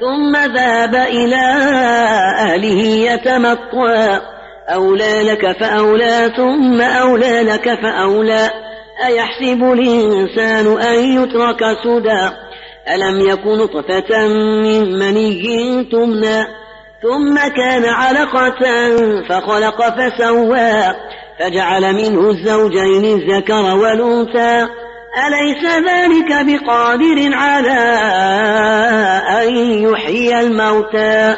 ثم ذهب إلى أهله يتمطى أولى لك فأولى ثم أولى لك فأولى. أيحسب الإنسان أن يترك سدى؟ ألم يكن طفة من مني تمنى؟ ثم كان علقة فخلق فسوى. فجعل منه الزوجين الذكر والأنثى. أليس ذلك بقادر على يحيي الموتى.